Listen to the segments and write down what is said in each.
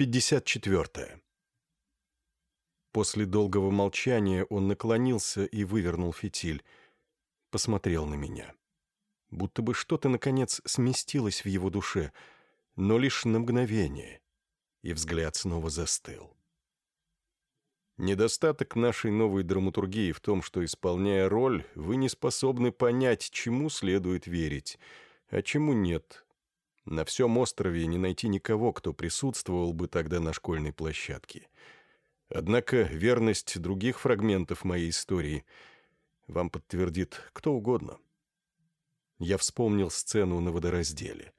54. После долгого молчания он наклонился и вывернул фитиль. Посмотрел на меня. Будто бы что-то, наконец, сместилось в его душе, но лишь на мгновение. И взгляд снова застыл. Недостаток нашей новой драматургии в том, что, исполняя роль, вы не способны понять, чему следует верить, а чему нет, на всем острове не найти никого, кто присутствовал бы тогда на школьной площадке. Однако верность других фрагментов моей истории вам подтвердит кто угодно. Я вспомнил сцену на водоразделе.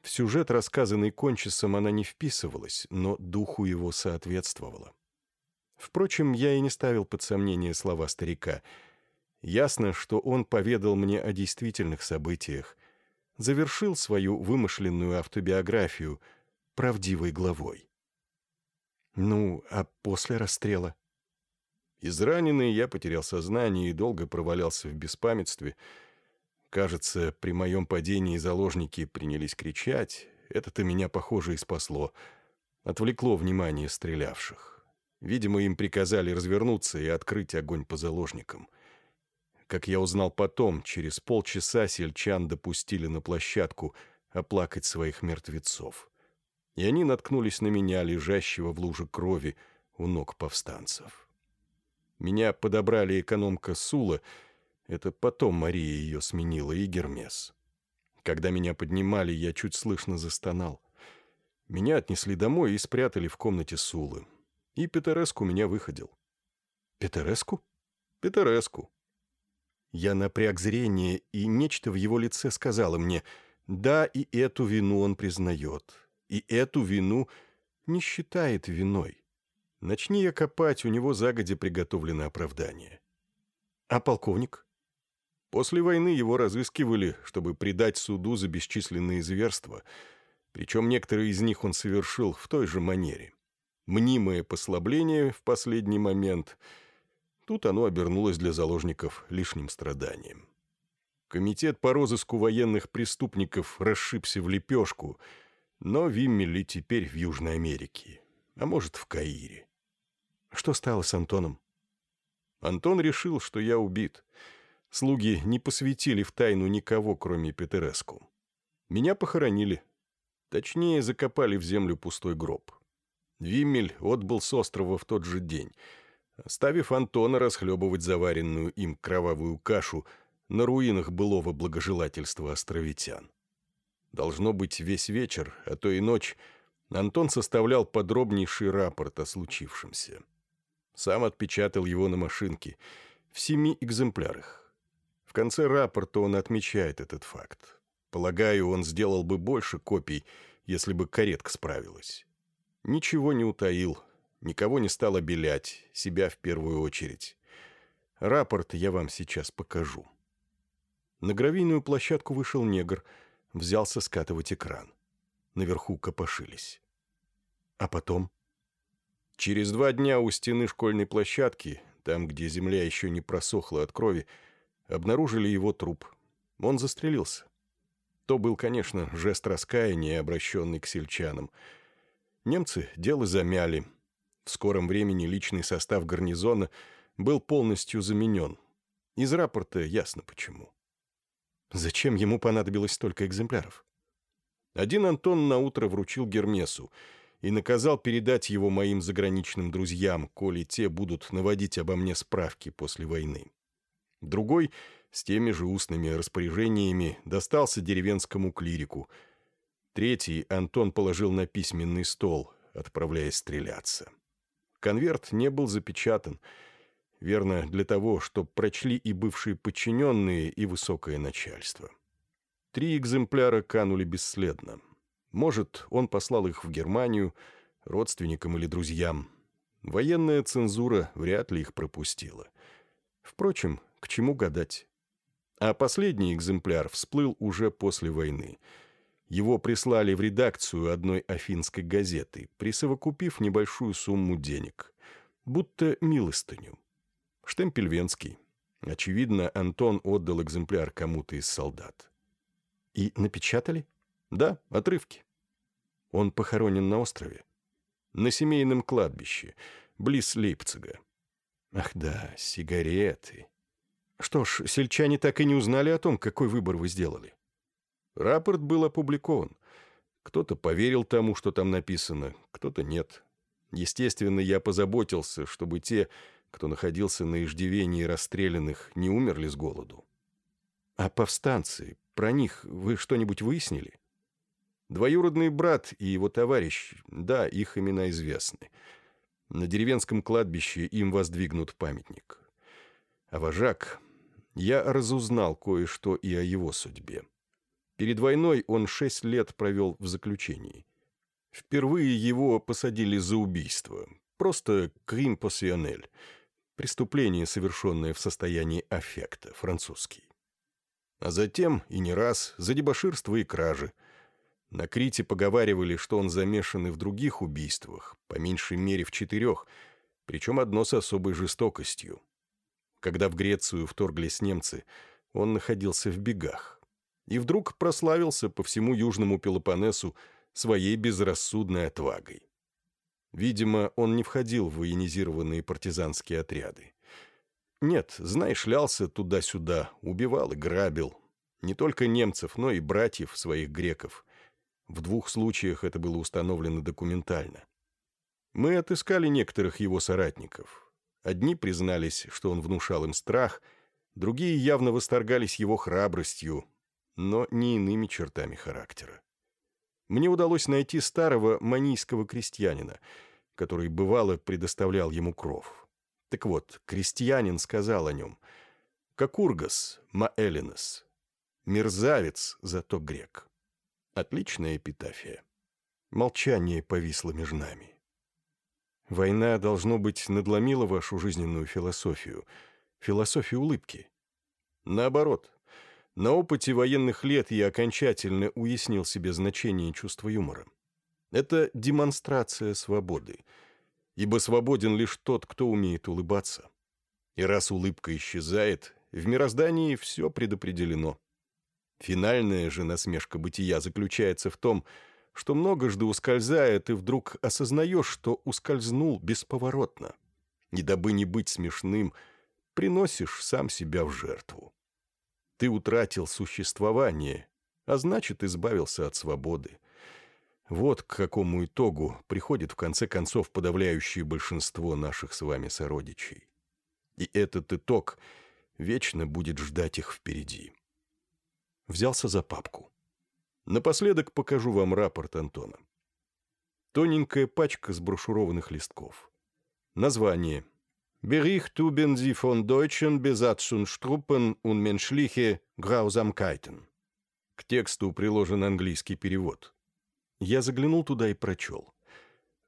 В сюжет, рассказанный Кончисом, она не вписывалась, но духу его соответствовала. Впрочем, я и не ставил под сомнение слова старика. Ясно, что он поведал мне о действительных событиях, завершил свою вымышленную автобиографию правдивой главой. Ну, а после расстрела? Израненный я потерял сознание и долго провалялся в беспамятстве. Кажется, при моем падении заложники принялись кричать. Это-то меня, похоже, и спасло. Отвлекло внимание стрелявших. Видимо, им приказали развернуться и открыть огонь по заложникам — как я узнал потом, через полчаса сельчан допустили на площадку оплакать своих мертвецов. И они наткнулись на меня, лежащего в луже крови у ног повстанцев. Меня подобрали экономка Сула, это потом Мария ее сменила, и Гермес. Когда меня поднимали, я чуть слышно застонал. Меня отнесли домой и спрятали в комнате Сулы. И Петереску меня выходил. Петереску? Петереску. Я напряг зрение, и нечто в его лице сказало мне, да, и эту вину он признает, и эту вину не считает виной. Начни я копать, у него загодя приготовлено оправдание. А полковник? После войны его разыскивали, чтобы предать суду за бесчисленные зверства, причем некоторые из них он совершил в той же манере. Мнимое послабление в последний момент — Тут оно обернулось для заложников лишним страданием. Комитет по розыску военных преступников расшибся в лепешку, но Виммели теперь в Южной Америке, а может, в Каире. Что стало с Антоном? Антон решил, что я убит. Слуги не посвятили в тайну никого, кроме Петереску. Меня похоронили. Точнее, закопали в землю пустой гроб. Виммель отбыл с острова в тот же день — оставив Антона расхлебывать заваренную им кровавую кашу на руинах былого благожелательства островитян. Должно быть, весь вечер, а то и ночь, Антон составлял подробнейший рапорт о случившемся. Сам отпечатал его на машинке, в семи экземплярах. В конце рапорта он отмечает этот факт. Полагаю, он сделал бы больше копий, если бы каретка справилась. Ничего не утаил, Никого не стал обелять, себя в первую очередь. Рапорт я вам сейчас покажу. На гравийную площадку вышел негр, взялся скатывать экран. Наверху копошились. А потом? Через два дня у стены школьной площадки, там, где земля еще не просохла от крови, обнаружили его труп. Он застрелился. То был, конечно, жест раскаяния, обращенный к сельчанам. Немцы дело замяли — в скором времени личный состав гарнизона был полностью заменен. Из рапорта ясно почему. Зачем ему понадобилось столько экземпляров? Один Антон наутро вручил Гермесу и наказал передать его моим заграничным друзьям, коли те будут наводить обо мне справки после войны. Другой, с теми же устными распоряжениями, достался деревенскому клирику. Третий Антон положил на письменный стол, отправляясь стреляться. Конверт не был запечатан. Верно, для того, чтобы прочли и бывшие подчиненные, и высокое начальство. Три экземпляра канули бесследно. Может, он послал их в Германию, родственникам или друзьям. Военная цензура вряд ли их пропустила. Впрочем, к чему гадать? А последний экземпляр всплыл уже после войны — его прислали в редакцию одной афинской газеты, присовокупив небольшую сумму денег. Будто милостыню. Штемпель венский. Очевидно, Антон отдал экземпляр кому-то из солдат. И напечатали? Да, отрывки. Он похоронен на острове. На семейном кладбище, близ Лейпцига. Ах да, сигареты. Что ж, сельчане так и не узнали о том, какой выбор вы сделали. Рапорт был опубликован. Кто-то поверил тому, что там написано, кто-то нет. Естественно, я позаботился, чтобы те, кто находился на иждивении расстрелянных, не умерли с голоду. А повстанцы, про них вы что-нибудь выяснили? Двоюродный брат и его товарищ, да, их имена известны. На деревенском кладбище им воздвигнут памятник. А вожак... Я разузнал кое-что и о его судьбе. Перед войной он шесть лет провел в заключении. Впервые его посадили за убийство. Просто крим пассионель. Преступление, совершенное в состоянии аффекта, французский. А затем, и не раз, за дебоширство и кражи. На Крите поговаривали, что он замешан и в других убийствах, по меньшей мере в четырех, причем одно с особой жестокостью. Когда в Грецию вторглись немцы, он находился в бегах. И вдруг прославился по всему Южному Пелопоннесу своей безрассудной отвагой. Видимо, он не входил в военизированные партизанские отряды. Нет, знай, шлялся туда-сюда, убивал и грабил. Не только немцев, но и братьев своих греков. В двух случаях это было установлено документально. Мы отыскали некоторых его соратников. Одни признались, что он внушал им страх, другие явно восторгались его храбростью, но не иными чертами характера мне удалось найти старого манийского крестьянина, который, бывало, предоставлял ему кров. Так вот, крестьянин сказал о нем «Какургас, маэлинос, мерзавец, зато грек». Отличная эпитафия. Молчание повисло между нами. Война, должно быть, надломила вашу жизненную философию, философию улыбки. Наоборот, на опыте военных лет я окончательно уяснил себе значение чувства юмора. Это демонстрация свободы, ибо свободен лишь тот, кто умеет улыбаться. И раз улыбка исчезает, в мироздании все предопределено. Финальная же насмешка бытия заключается в том, что многожды ускользая, ты вдруг осознаешь, что ускользнул бесповоротно. И дабы не быть смешным, приносишь сам себя в жертву. Ты утратил существование, а значит, избавился от свободы. Вот к какому итогу приходит в конце концов подавляющее большинство наших с вами сородичей. И этот итог вечно будет ждать их впереди. Взялся за папку. Напоследок покажу вам рапорт Антона. Тоненькая пачка с брошюрованных листков. Название Bericht über sie von deutschen Besatzungstruppen und menschliche Grausamkeiten. К тексту приложен английский перевод. Я заглянул туда и прочел.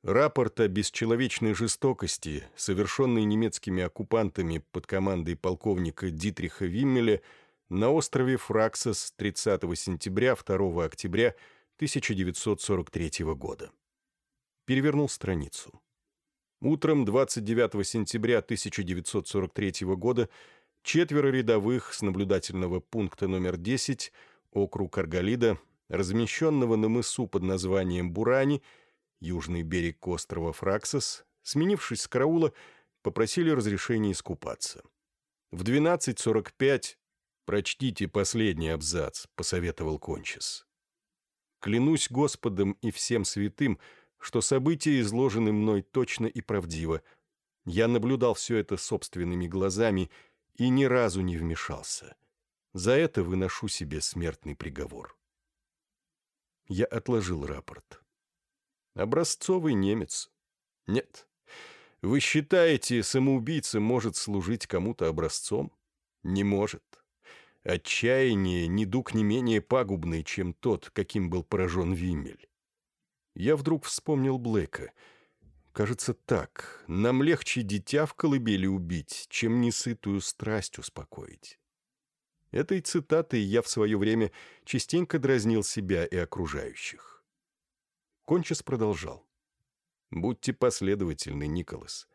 Рапорт о бесчеловечной жестокости, совершенной немецкими оккупантами под командой полковника Дитриха Виммеля на острове Фраксос 30 сентября 2 октября 1943 года. Перевернул страницу. Утром 29 сентября 1943 года четверо рядовых с наблюдательного пункта номер 10, округ Арголида, размещенного на мысу под названием Бурани, южный берег острова Фраксос, сменившись с караула, попросили разрешения искупаться. В 12.45 «Прочтите последний абзац», — посоветовал Кончис. «Клянусь Господом и всем святым», — что события изложены мной точно и правдиво. Я наблюдал все это собственными глазами и ни разу не вмешался. За это выношу себе смертный приговор. Я отложил рапорт. Образцовый немец. Нет. Вы считаете, самоубийца может служить кому-то образцом? Не может. Отчаяние – недуг не менее пагубный, чем тот, каким был поражен Виммель. Я вдруг вспомнил Блэка. Кажется, так. Нам легче дитя в колыбели убить, чем несытую страсть успокоить. Этой цитатой я в свое время частенько дразнил себя и окружающих. Кончес продолжал. «Будьте последовательны, Николас.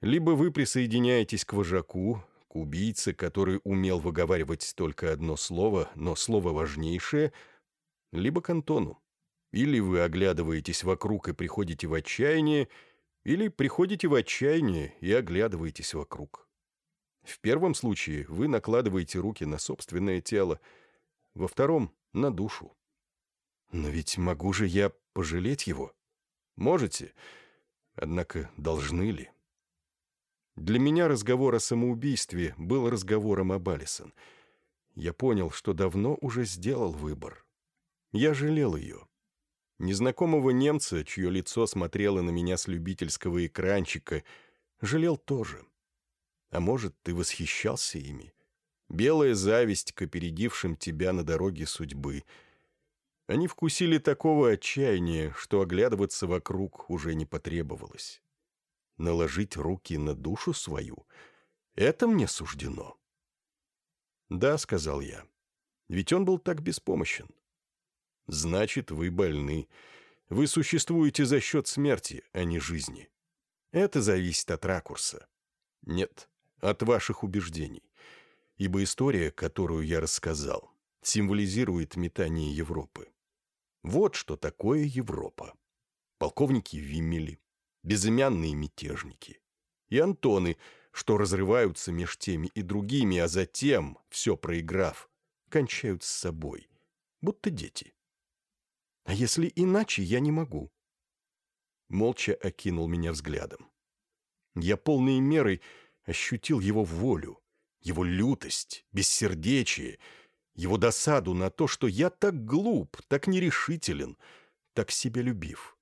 Либо вы присоединяетесь к вожаку, к убийце, который умел выговаривать только одно слово, но слово важнейшее, либо к Антону. Или вы оглядываетесь вокруг и приходите в отчаяние, или приходите в отчаяние и оглядываетесь вокруг. В первом случае вы накладываете руки на собственное тело, во втором — на душу. Но ведь могу же я пожалеть его? Можете, однако должны ли? Для меня разговор о самоубийстве был разговором об Алисон. Я понял, что давно уже сделал выбор. Я жалел ее. Незнакомого немца, чье лицо смотрело на меня с любительского экранчика, жалел тоже. А может, ты восхищался ими? Белая зависть к опередившим тебя на дороге судьбы. Они вкусили такого отчаяния, что оглядываться вокруг уже не потребовалось. Наложить руки на душу свою — это мне суждено. «Да», — сказал я, — «ведь он был так беспомощен. Значит, вы больны. Вы существуете за счет смерти, а не жизни. Это зависит от ракурса. Нет, от ваших убеждений. Ибо история, которую я рассказал, символизирует метание Европы. Вот что такое Европа. Полковники Виммели, безымянные мятежники. И Антоны, что разрываются меж теми и другими, а затем, все проиграв, кончают с собой, будто дети. А если иначе, я не могу. Молча окинул меня взглядом. Я полной мерой ощутил его волю, его лютость, бессердечие, его досаду на то, что я так глуп, так нерешителен, так себялюбив.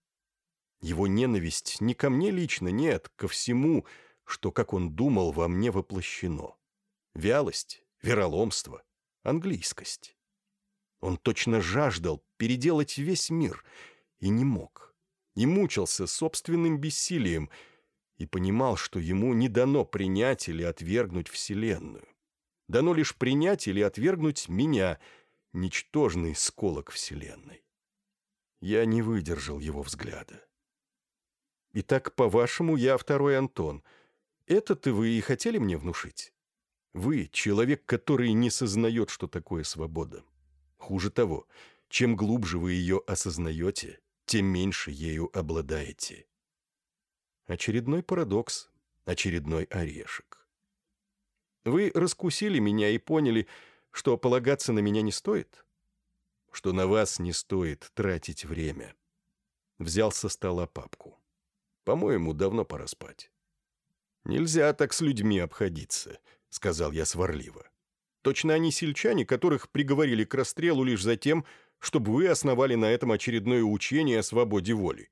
Его ненависть не ко мне лично, нет, ко всему, что, как он думал, во мне воплощено. Вялость, вероломство, английскость. Он точно жаждал переделать весь мир и не мог. И мучился собственным бессилием и понимал, что ему не дано принять или отвергнуть Вселенную. Дано лишь принять или отвергнуть меня, ничтожный сколок Вселенной. Я не выдержал его взгляда. «Итак, по-вашему, я второй Антон. Это-то вы и хотели мне внушить? Вы — человек, который не сознает, что такое свобода. Хуже того, чем глубже вы ее осознаете, тем меньше ею обладаете. Очередной парадокс, очередной орешек. Вы раскусили меня и поняли, что полагаться на меня не стоит? Что на вас не стоит тратить время. Взял со стола папку. По-моему, давно пора спать. «Нельзя так с людьми обходиться», — сказал я сварливо. Точно они сельчане, которых приговорили к расстрелу лишь за тем, чтобы вы основали на этом очередное учение о свободе воли.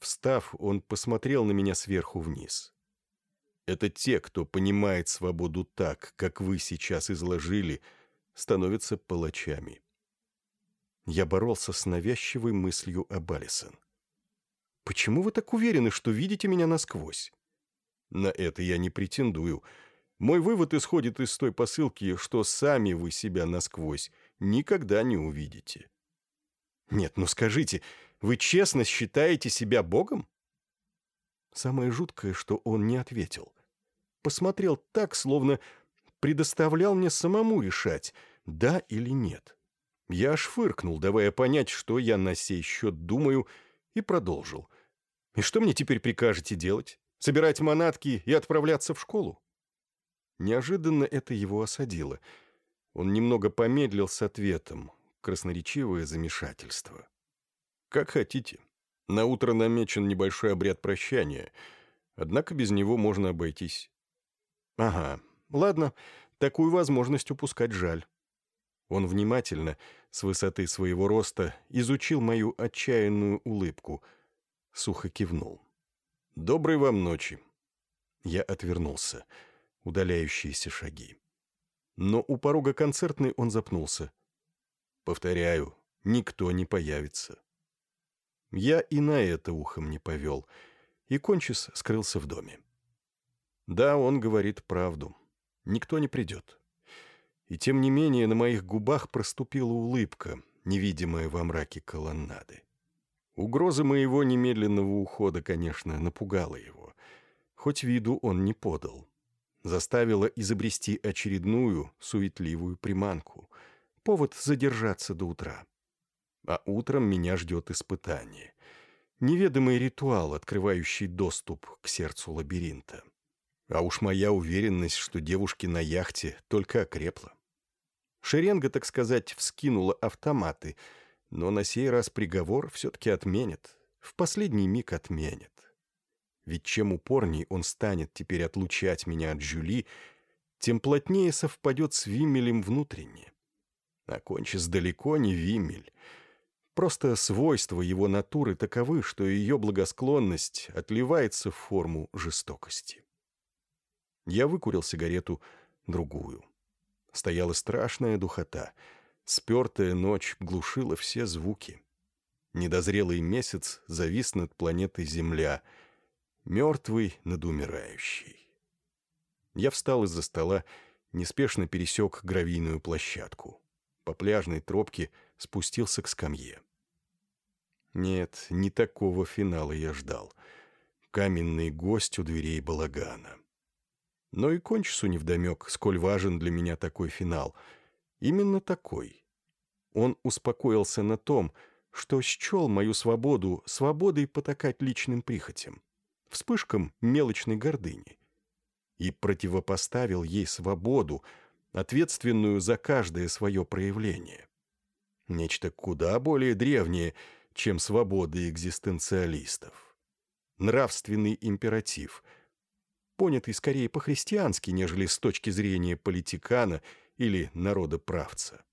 Встав, он посмотрел на меня сверху вниз. Это те, кто понимает свободу так, как вы сейчас изложили, становятся палачами. Я боролся с навязчивой мыслью об Алисон. «Почему вы так уверены, что видите меня насквозь?» «На это я не претендую», мой вывод исходит из той посылки, что сами вы себя насквозь никогда не увидите. Нет, ну скажите, вы честно считаете себя Богом? Самое жуткое, что он не ответил. Посмотрел так, словно предоставлял мне самому решать, да или нет. Я аж фыркнул, давая понять, что я на сей счет думаю, и продолжил. И что мне теперь прикажете делать? Собирать манатки и отправляться в школу? Неожиданно это его осадило. Он немного помедлил с ответом. Красноречивое замешательство. «Как хотите. На утро намечен небольшой обряд прощания. Однако без него можно обойтись». «Ага. Ладно. Такую возможность упускать жаль». Он внимательно, с высоты своего роста, изучил мою отчаянную улыбку. Сухо кивнул. «Доброй вам ночи». Я отвернулся. «Я удаляющиеся шаги. Но у порога концертной он запнулся. Повторяю, никто не появится. Я и на это ухом не повел, и Кончис скрылся в доме. Да, он говорит правду. Никто не придет. И тем не менее на моих губах проступила улыбка, невидимая во мраке колоннады. Угроза моего немедленного ухода, конечно, напугала его, хоть виду он не подал заставила изобрести очередную суетливую приманку, повод задержаться до утра. А утром меня ждет испытание. Неведомый ритуал, открывающий доступ к сердцу лабиринта. А уж моя уверенность, что девушки на яхте, только окрепла. Шеренга, так сказать, вскинула автоматы, но на сей раз приговор все-таки отменит. В последний миг отменит. Ведь чем упорней он станет теперь отлучать меня от Жюли, тем плотнее совпадет с Вимелем внутренне. А далеко не Вимель. Просто свойства его натуры таковы, что ее благосклонность отливается в форму жестокости. Я выкурил сигарету другую. Стояла страшная духота. Спертая ночь глушила все звуки. Недозрелый месяц завис над планетой Земля, мертвый над умирающей. Я встал из-за стола, неспешно пересек гравийную площадку. По пляжной тропке спустился к скамье. Нет, не такого финала я ждал. Каменный гость у дверей балагана. Но и кончису невдомек, сколь важен для меня такой финал. Именно такой. Он успокоился на том, что счел мою свободу свободой потакать личным прихотям, вспышкам мелочной гордыни, и противопоставил ей свободу, ответственную за каждое свое проявление. Нечто куда более древнее, чем свобода экзистенциалистов. Нравственный императив — понятый скорее по-христиански, нежели с точки зрения политикана или народоправца.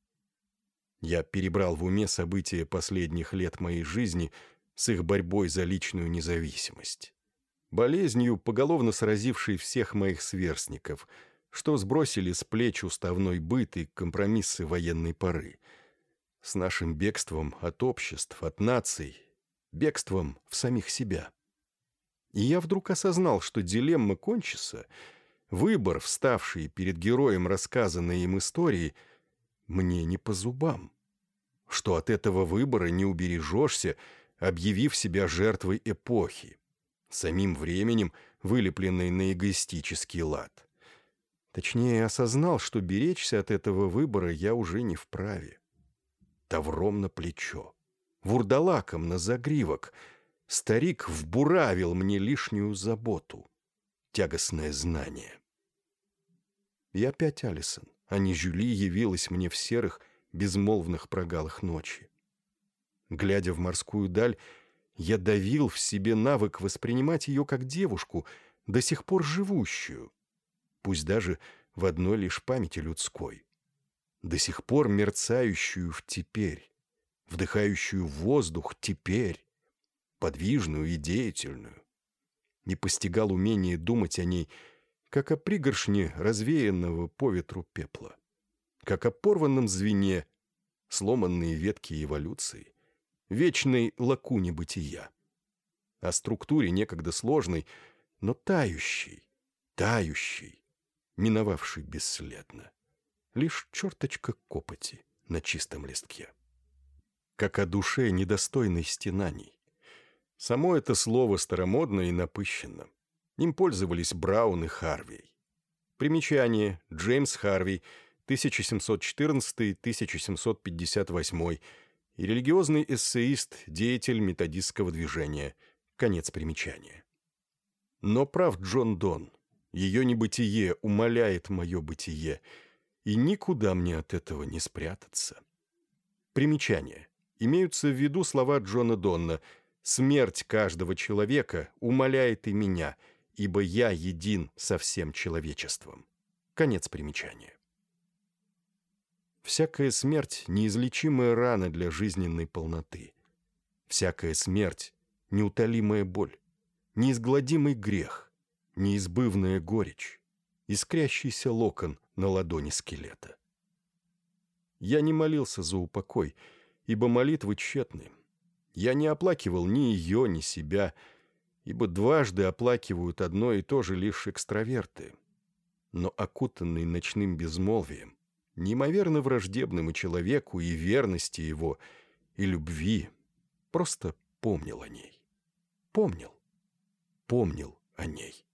Я перебрал в уме события последних лет моей жизни с их борьбой за личную независимость. Болезнью, поголовно сразившей всех моих сверстников, что сбросили с плеч уставной быт и компромиссы военной поры. С нашим бегством от обществ, от наций, бегством в самих себя. И я вдруг осознал, что дилемма Кончиса, выбор, вставший перед героем рассказанной им истории, мне не по зубам. Что от этого выбора не убережешься, объявив себя жертвой эпохи, самим временем вылепленной на эгоистический лад. Точнее, осознал, что беречься от этого выбора я уже не вправе. Тавром на плечо, вурдалаком на загривок — старик вбуравил мне лишнюю заботу, тягостное знание. И опять Алисон, а не Жюли, явилась мне в серых, безмолвных прогалах ночи. Глядя в морскую даль, я давил в себе навык воспринимать ее как девушку, до сих пор живущую, пусть даже в одной лишь памяти людской, до сих пор мерцающую в теперь, вдыхающую воздух теперь, подвижную и деятельную. Не постигал умение думать о ней, как о пригоршне развеянного по ветру пепла, как о порванном звене, сломанные ветки эволюции, вечной лакуне бытия, о структуре некогда сложной, но тающей, тающей, миновавшей бесследно. Лишь черточка копоти на чистом листке. Как о душе недостойной стенаний, Само это слово старомодно и напыщенно. Им пользовались Браун и Харвей. Примечание. Джеймс Харвей, 1714-1758, и религиозный эссеист, деятель методистского движения. Конец примечания. Но прав Джон Дон. Ее небытие умаляет мое бытие, и никуда мне от этого не спрятаться. Примечание. Имеются в виду слова Джона Донна – Смерть каждого человека умоляет и меня, ибо я един со всем человечеством. Конец примечания. Всякая смерть — неизлечимая рана для жизненной полноты. Всякая смерть — неутолимая боль, неизгладимый грех, неизбывная горечь, искрящийся локон на ладони скелета. Я не молился за упокой, ибо молитвы тщетны, я не оплакивал ни ее, ни себя, ибо дважды оплакивают одно и то же лишь экстраверты. Но окутанный ночным безмолвием, неимоверно и человеку, и верности его, и любви, просто помнил о ней. Помнил. Помнил о ней.